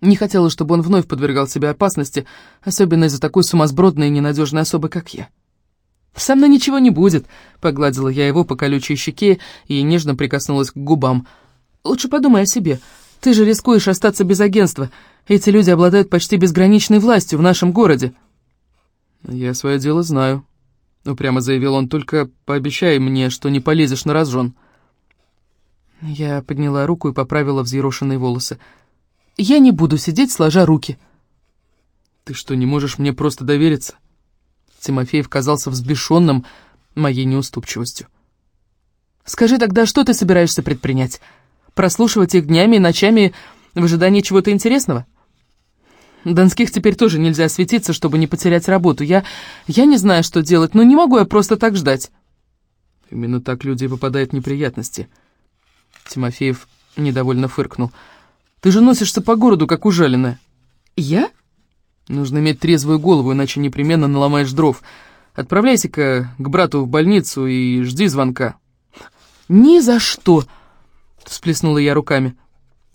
Не хотела, чтобы он вновь подвергал себя опасности, особенно из-за такой сумасбродной и ненадежной особы, как я. «Со мной ничего не будет», — погладила я его по колючей щеке и нежно прикоснулась к губам. «Лучше подумай о себе. Ты же рискуешь остаться без агентства. Эти люди обладают почти безграничной властью в нашем городе». «Я свое дело знаю», — упрямо заявил он, — «только пообещай мне, что не полезешь на разжон». Я подняла руку и поправила взъерошенные волосы. «Я не буду сидеть, сложа руки». «Ты что, не можешь мне просто довериться?» Тимофеев казался взбешенным моей неуступчивостью. «Скажи тогда, что ты собираешься предпринять? Прослушивать их днями и ночами в ожидании чего-то интересного?» Донских теперь тоже нельзя светиться, чтобы не потерять работу. Я... я не знаю, что делать, но не могу я просто так ждать. Именно так люди попадают в неприятности. Тимофеев недовольно фыркнул. Ты же носишься по городу, как ужаленная. Я? Нужно иметь трезвую голову, иначе непременно наломаешь дров. Отправляйся-ка к брату в больницу и жди звонка». «Ни за что!» — всплеснула я руками.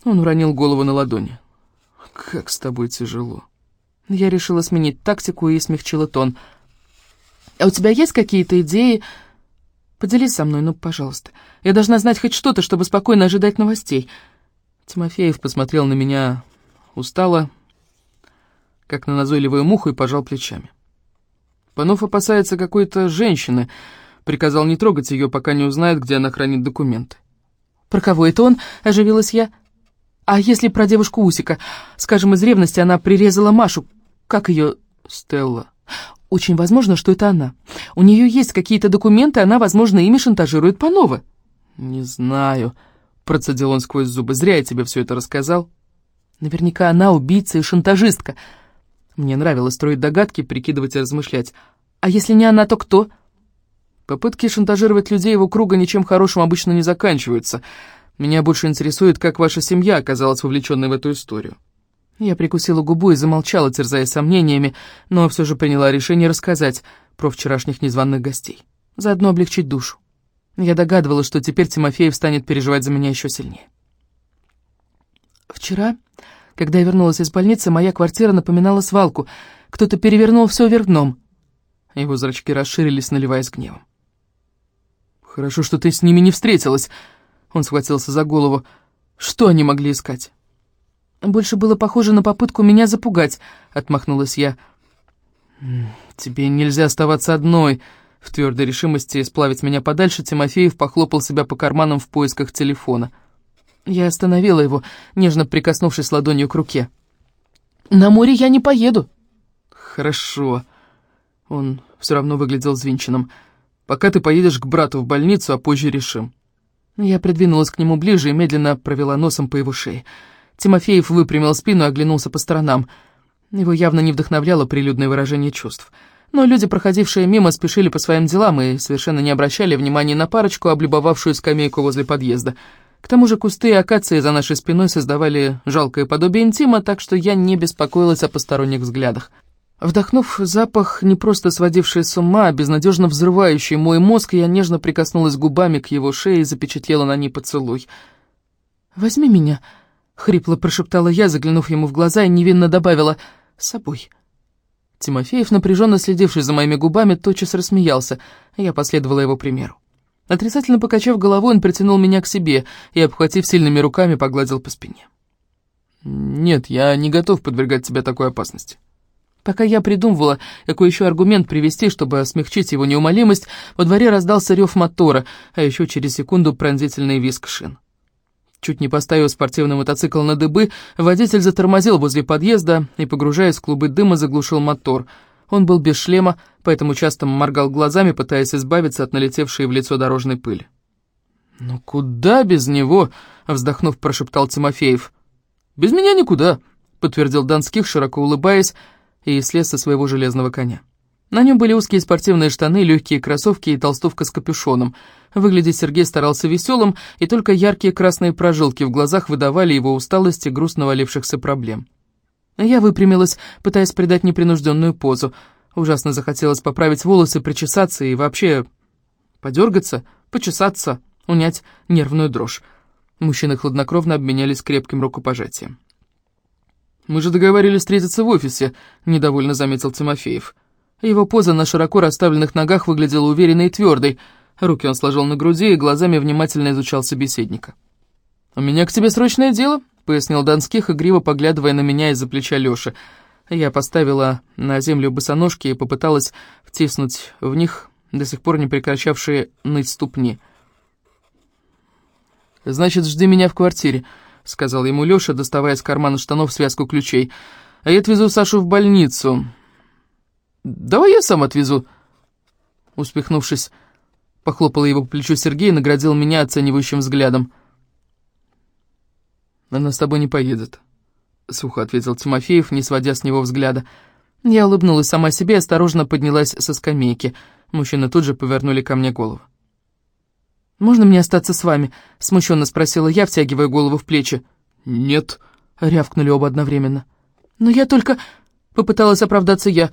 Он уронил голову на ладони. «Как с тобой тяжело». Я решила сменить тактику и смягчила тон. «А у тебя есть какие-то идеи? Поделись со мной, ну, пожалуйста. Я должна знать хоть что-то, чтобы спокойно ожидать новостей». Тимофеев посмотрел на меня устало, как на назойливую муху, и пожал плечами. Панов опасается какой-то женщины, приказал не трогать ее, пока не узнает, где она хранит документы. «Про кого это он?» — оживилась я. «А если про девушку Усика? Скажем, из ревности она прирезала Машу. Как ее...» «Стелла». «Очень возможно, что это она. У нее есть какие-то документы, она, возможно, ими шантажирует Панова». «Не знаю», — процедил он сквозь зубы. «Зря я тебе все это рассказал». «Наверняка она убийца и шантажистка», мне нравилось строить догадки, прикидывать и размышлять. А если не она, то кто? Попытки шантажировать людей его круга ничем хорошим обычно не заканчиваются. Меня больше интересует, как ваша семья оказалась вовлеченной в эту историю. Я прикусила губу и замолчала, терзая сомнениями, но все же приняла решение рассказать про вчерашних незваных гостей. Заодно облегчить душу. Я догадывалась, что теперь Тимофеев станет переживать за меня еще сильнее. Вчера когда я вернулась из больницы, моя квартира напоминала свалку. Кто-то перевернул все вверх дном. Его зрачки расширились, наливаясь гневом. «Хорошо, что ты с ними не встретилась», — он схватился за голову. «Что они могли искать?» «Больше было похоже на попытку меня запугать», — отмахнулась я. «Тебе нельзя оставаться одной», — в твердой решимости сплавить меня подальше Тимофеев похлопал себя по карманам в поисках телефона. Я остановила его, нежно прикоснувшись ладонью к руке. «На море я не поеду». «Хорошо». Он все равно выглядел взвинченным. «Пока ты поедешь к брату в больницу, а позже решим». Я придвинулась к нему ближе и медленно провела носом по его шее. Тимофеев выпрямил спину и оглянулся по сторонам. Его явно не вдохновляло прилюдное выражение чувств. Но люди, проходившие мимо, спешили по своим делам и совершенно не обращали внимания на парочку, облюбовавшую скамейку возле подъезда — к тому же кусты и акации за нашей спиной создавали жалкое подобие интима, так что я не беспокоилась о посторонних взглядах. Вдохнув запах, не просто сводивший с ума, а безнадежно взрывающий мой мозг, я нежно прикоснулась губами к его шее и запечатлела на ней поцелуй. «Возьми меня», — хрипло прошептала я, заглянув ему в глаза, и невинно добавила «с собой». Тимофеев, напряженно следивший за моими губами, тотчас рассмеялся, я последовала его примеру. Отрицательно покачав головой, он притянул меня к себе и, обхватив сильными руками, погладил по спине. «Нет, я не готов подвергать тебя такой опасности». Пока я придумывала, какой еще аргумент привести, чтобы смягчить его неумолимость, во дворе раздался рев мотора, а еще через секунду пронзительный визг шин. Чуть не поставив спортивный мотоцикл на дыбы, водитель затормозил возле подъезда и, погружаясь в клубы дыма, заглушил мотор — он был без шлема, поэтому часто моргал глазами, пытаясь избавиться от налетевшей в лицо дорожной пыли. «Ну куда без него?» — вздохнув, прошептал Тимофеев. «Без меня никуда», — подтвердил Донских, широко улыбаясь, и слез со своего железного коня. На нем были узкие спортивные штаны, легкие кроссовки и толстовка с капюшоном. Выглядеть Сергей старался веселым, и только яркие красные прожилки в глазах выдавали его усталость и грустно валившихся проблем. Я выпрямилась, пытаясь придать непринужденную позу. Ужасно захотелось поправить волосы, причесаться и вообще подергаться, почесаться, унять нервную дрожь. Мужчины хладнокровно обменялись крепким рукопожатием. «Мы же договорились встретиться в офисе», — недовольно заметил Тимофеев. Его поза на широко расставленных ногах выглядела уверенной и твердой. Руки он сложил на груди и глазами внимательно изучал собеседника. «У меня к тебе срочное дело», — пояснил Донских, игриво поглядывая на меня из-за плеча Лёши. Я поставила на землю босоножки и попыталась втиснуть в них до сих пор не прекращавшие ныть ступни. «Значит, жди меня в квартире», — сказал ему Лёша, доставая из кармана штанов связку ключей. «А я отвезу Сашу в больницу. «Давай я сам отвезу». Успехнувшись, похлопала его по плечу Сергей и наградил меня оценивающим взглядом. «Она с тобой не поедет», — сухо ответил Тимофеев, не сводя с него взгляда. Я улыбнулась сама себе и осторожно поднялась со скамейки. Мужчины тут же повернули ко мне голову. «Можно мне остаться с вами?» — смущенно спросила я, втягивая голову в плечи. «Нет», — рявкнули оба одновременно. «Но я только...» — попыталась оправдаться я.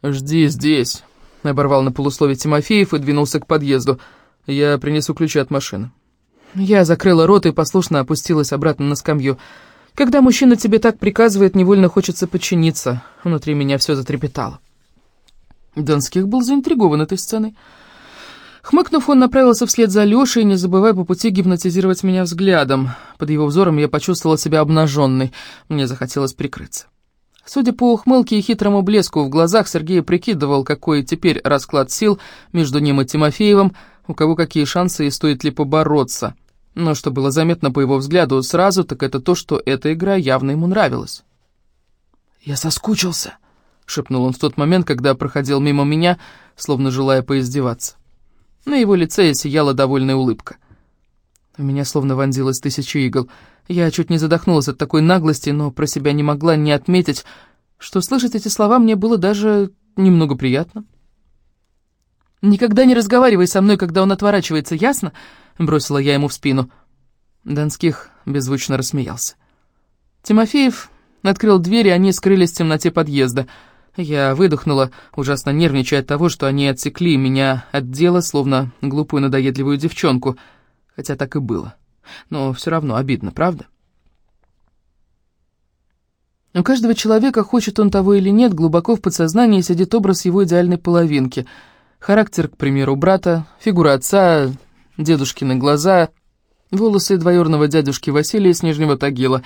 «Жди здесь», — оборвал на полусловие Тимофеев и двинулся к подъезду. «Я принесу ключи от машины». Я закрыла рот и послушно опустилась обратно на скамью. Когда мужчина тебе так приказывает, невольно хочется подчиниться. Внутри меня все затрепетало. Донских был заинтригован этой сценой. Хмыкнув, он направился вслед за Лешей, не забывая по пути гипнотизировать меня взглядом. Под его взором я почувствовала себя обнаженной. Мне захотелось прикрыться. Судя по ухмылке и хитрому блеску в глазах, Сергей прикидывал, какой теперь расклад сил между ним и Тимофеевым, у кого какие шансы и стоит ли побороться. Но что было заметно по его взгляду сразу, так это то, что эта игра явно ему нравилась. «Я соскучился», — шепнул он в тот момент, когда проходил мимо меня, словно желая поиздеваться. На его лице сияла довольная улыбка. У меня словно вонзилось тысяча игл — я чуть не задохнулась от такой наглости, но про себя не могла не отметить, что слышать эти слова мне было даже немного приятно. «Никогда не разговаривай со мной, когда он отворачивается, ясно?» — бросила я ему в спину. Донских беззвучно рассмеялся. Тимофеев открыл дверь, и они скрылись в темноте подъезда. Я выдохнула, ужасно нервничая от того, что они отсекли меня от дела, словно глупую надоедливую девчонку, хотя так и было но все равно обидно, правда? У каждого человека, хочет он того или нет, глубоко в подсознании сидит образ его идеальной половинки. Характер, к примеру, брата, фигура отца, дедушкины глаза, волосы двоюрного дядюшки Василия с Нижнего Тагила.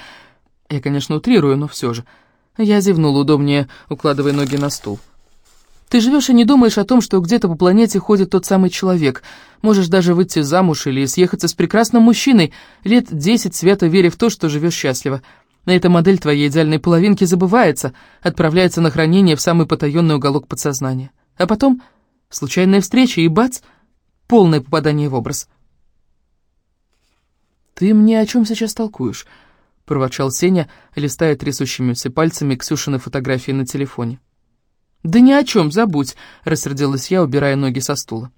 Я, конечно, утрирую, но все же. Я зевнула удобнее, укладывая ноги на стул. Ты живешь и не думаешь о том, что где-то по планете ходит тот самый человек. Можешь даже выйти замуж или съехаться с прекрасным мужчиной, лет десять свято веря в то, что живешь счастливо. Эта модель твоей идеальной половинки забывается, отправляется на хранение в самый потаенный уголок подсознания. А потом случайная встреча и бац, полное попадание в образ. «Ты мне о чем сейчас толкуешь?» — проворчал Сеня, листая трясущимися пальцами Ксюшины фотографии на телефоне. «Да ни о чем, забудь», — рассердилась я, убирая ноги со стула.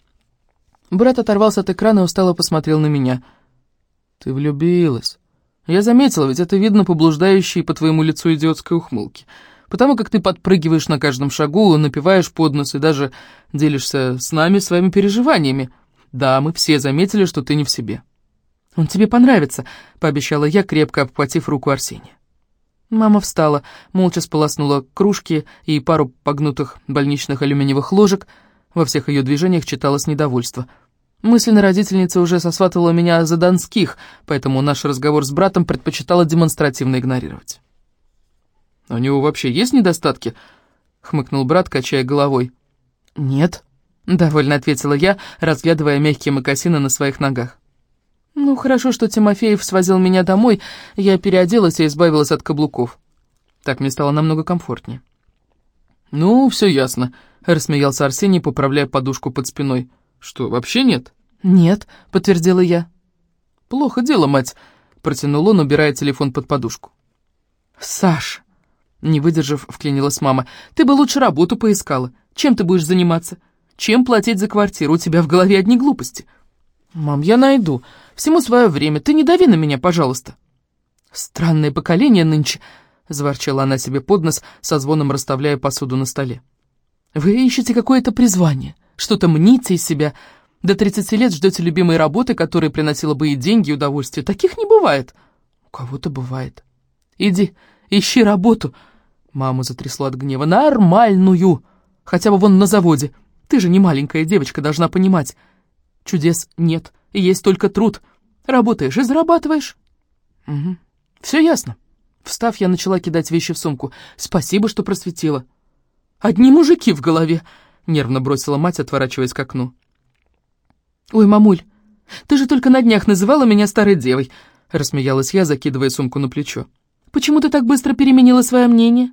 Брат оторвался от экрана и устало посмотрел на меня. «Ты влюбилась. Я заметила, ведь это видно по блуждающей по твоему лицу идиотской ухмылке. Потому как ты подпрыгиваешь на каждом шагу, напиваешь под нос и даже делишься с нами своими переживаниями. Да, мы все заметили, что ты не в себе». «Он тебе понравится», — пообещала я, крепко обхватив руку Арсения. Мама встала, молча сполоснула кружки и пару погнутых больничных алюминиевых ложек. Во всех ее движениях читалось недовольство. Мысленно родительница уже сосватывала меня за Донских, поэтому наш разговор с братом предпочитала демонстративно игнорировать. «У него вообще есть недостатки?» — хмыкнул брат, качая головой. «Нет», — довольно ответила я, разглядывая мягкие мокасины на своих ногах. Ну, хорошо, что Тимофеев свозил меня домой, я переоделась и избавилась от каблуков. Так мне стало намного комфортнее. «Ну, все ясно», — рассмеялся Арсений, поправляя подушку под спиной. «Что, вообще нет?» «Нет», — подтвердила я. «Плохо дело, мать», — протянул он, убирая телефон под подушку. «Саш», — не выдержав, вклинилась мама, — «ты бы лучше работу поискала. Чем ты будешь заниматься? Чем платить за квартиру? У тебя в голове одни глупости». «Мам, я найду. Всему свое время. Ты не дави на меня, пожалуйста». «Странное поколение нынче», — заворчала она себе под нос, со звоном расставляя посуду на столе. «Вы ищете какое-то призвание, что-то мните из себя. До 30 лет ждете любимой работы, которая приносила бы и деньги, и удовольствие. Таких не бывает». «У кого-то бывает». «Иди, ищи работу», — маму затрясло от гнева, — «нормальную, хотя бы вон на заводе. Ты же не маленькая девочка, должна понимать». Чудес нет, есть только труд. Работаешь и зарабатываешь. Угу. Все ясно. Встав, я начала кидать вещи в сумку. Спасибо, что просветила. Одни мужики в голове, нервно бросила мать, отворачиваясь к окну. Ой, мамуль, ты же только на днях называла меня старой девой, рассмеялась я, закидывая сумку на плечо. Почему ты так быстро переменила свое мнение?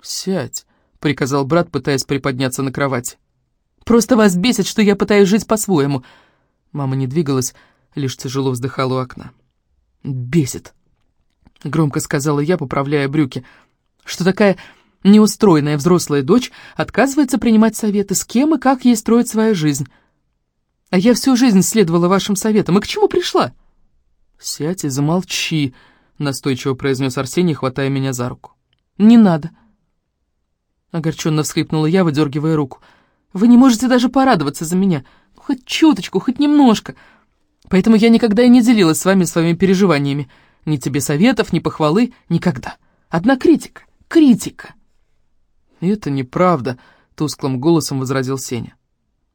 Сядь, приказал брат, пытаясь приподняться на кровати. Просто вас бесит, что я пытаюсь жить по-своему». Мама не двигалась, лишь тяжело вздыхала у окна. «Бесит», — громко сказала я, поправляя брюки, «что такая неустроенная взрослая дочь отказывается принимать советы, с кем и как ей строить свою жизнь. А я всю жизнь следовала вашим советам, и к чему пришла?» «Сядь и замолчи», — настойчиво произнес Арсений, хватая меня за руку. «Не надо». Огорченно всхлипнула я, выдергивая руку. Вы не можете даже порадоваться за меня. Хоть чуточку, хоть немножко. Поэтому я никогда и не делилась с вами своими переживаниями. Ни тебе советов, ни похвалы, никогда. Одна критика. Критика. «Это неправда», — тусклым голосом возразил Сеня.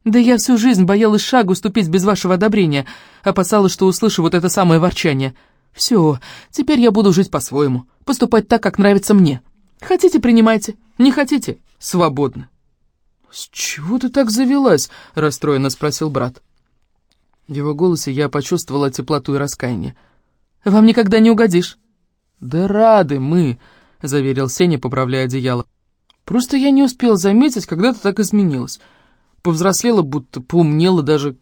«Да я всю жизнь боялась шагу ступить без вашего одобрения, опасалась, что услышу вот это самое ворчание. Все, теперь я буду жить по-своему, поступать так, как нравится мне. Хотите, принимайте, не хотите, свободно». «С чего ты так завелась?» — расстроенно спросил брат. В его голосе я почувствовала теплоту и раскаяние. «Вам никогда не угодишь». «Да рады мы», — заверил Сеня, поправляя одеяло. «Просто я не успел заметить, когда ты так изменилась. Повзрослела, будто поумнела, даже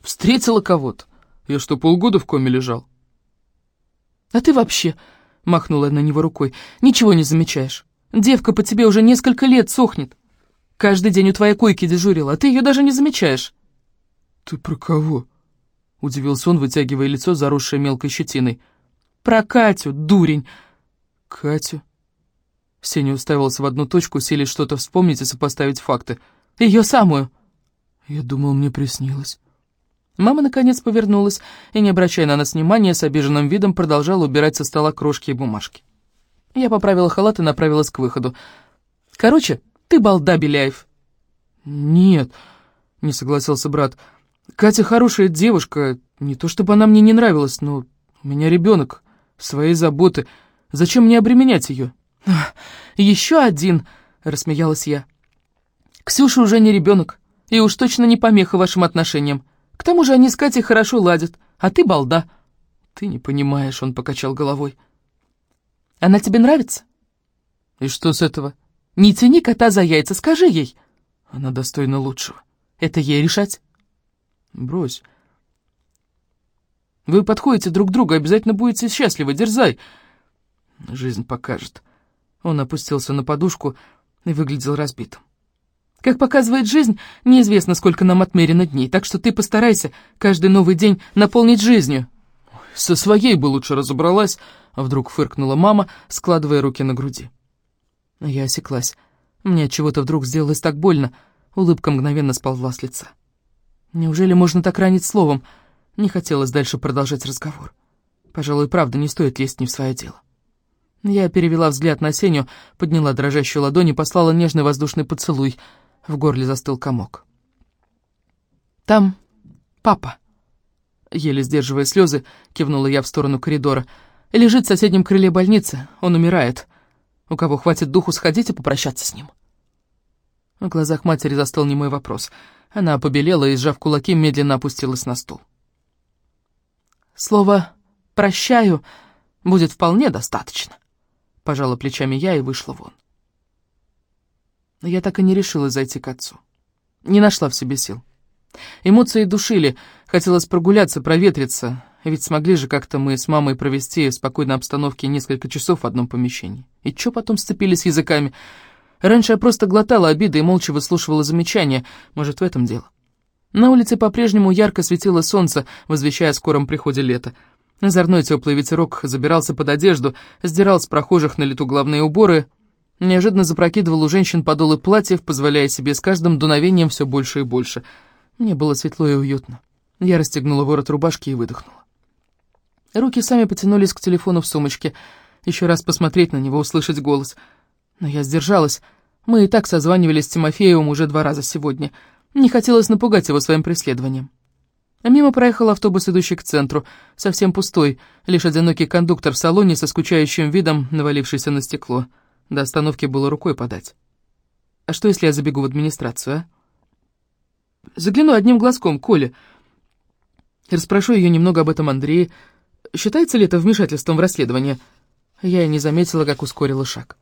встретила кого-то. Я что, полгода в коме лежал?» «А ты вообще», — махнула на него рукой, — «ничего не замечаешь. Девка по тебе уже несколько лет сохнет». Каждый день у твоей койки дежурила, а ты ее даже не замечаешь». «Ты про кого?» — удивился он, вытягивая лицо, заросшее мелкой щетиной. «Про Катю, дурень!» «Катю?» Сеня уставился в одну точку, сели что-то вспомнить и сопоставить факты. «Ее самую!» «Я думал, мне приснилось». Мама наконец повернулась и, не обращая на нас внимания, с обиженным видом продолжала убирать со стола крошки и бумажки. Я поправила халат и направилась к выходу. «Короче, ты балда, Беляев!» «Нет», — не согласился брат. «Катя хорошая девушка. Не то чтобы она мне не нравилась, но у меня ребенок, свои заботы. Зачем мне обременять ее?» «Еще один», — рассмеялась я. «Ксюша уже не ребенок, и уж точно не помеха вашим отношениям. К тому же они с Катей хорошо ладят, а ты балда». «Ты не понимаешь», — он покачал головой. «Она тебе нравится?» «И что с этого?» Не тяни кота за яйца, скажи ей. Она достойна лучшего. Это ей решать. Брось. Вы подходите друг к другу, обязательно будете счастливы, дерзай. Жизнь покажет. Он опустился на подушку и выглядел разбитым. Как показывает жизнь, неизвестно, сколько нам отмерено дней, так что ты постарайся каждый новый день наполнить жизнью. Со своей бы лучше разобралась, а вдруг фыркнула мама, складывая руки на груди. Я осеклась. Мне чего-то вдруг сделалось так больно. Улыбка мгновенно сползла с лица. Неужели можно так ранить словом? Не хотелось дальше продолжать разговор. Пожалуй, правда, не стоит лезть не в свое дело. Я перевела взгляд на Сеню, подняла дрожащую ладонь и послала нежный воздушный поцелуй. В горле застыл комок. «Там папа», — еле сдерживая слезы, кивнула я в сторону коридора. «Лежит в соседнем крыле больницы, он умирает. У кого хватит духу сходить и попрощаться с ним?» В глазах матери застыл немой вопрос. Она побелела и, сжав кулаки, медленно опустилась на стул. «Слово «прощаю» будет вполне достаточно», — пожала плечами я и вышла вон. Но я так и не решила зайти к отцу. Не нашла в себе сил. Эмоции душили, хотелось прогуляться, проветриться, Ведь смогли же как-то мы с мамой провести в спокойной обстановке несколько часов в одном помещении. И чё потом сцепились языками? Раньше я просто глотала обиды и молча выслушивала замечания. Может, в этом дело. На улице по-прежнему ярко светило солнце, возвещая о скором приходе лета. Озорной теплый ветерок забирался под одежду, сдирал с прохожих на лету главные уборы, неожиданно запрокидывал у женщин подолы платьев, позволяя себе с каждым дуновением все больше и больше. Мне было светло и уютно. Я расстегнула ворот рубашки и выдохнула. Руки сами потянулись к телефону в сумочке. Еще раз посмотреть на него, услышать голос. Но я сдержалась. Мы и так созванивались с Тимофеевым уже два раза сегодня. Не хотелось напугать его своим преследованием. А мимо проехал автобус, идущий к центру, совсем пустой, лишь одинокий кондуктор в салоне со скучающим видом, навалившийся на стекло. До остановки было рукой подать. А что, если я забегу в администрацию, а? Загляну одним глазком, Коля. Расспрошу ее немного об этом Андрее. Считается ли это вмешательством в расследование? Я и не заметила, как ускорила шаг.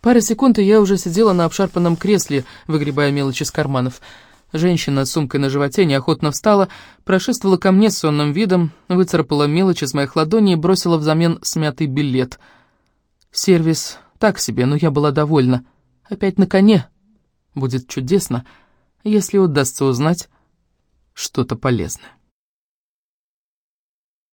Пара секунд, и я уже сидела на обшарпанном кресле, выгребая мелочи из карманов — Женщина с сумкой на животе неохотно встала, прошествовала ко мне с сонным видом, выцарапала мелочь из моих ладоней и бросила взамен смятый билет. Сервис так себе, но я была довольна. Опять на коне. Будет чудесно, если удастся узнать что-то полезное.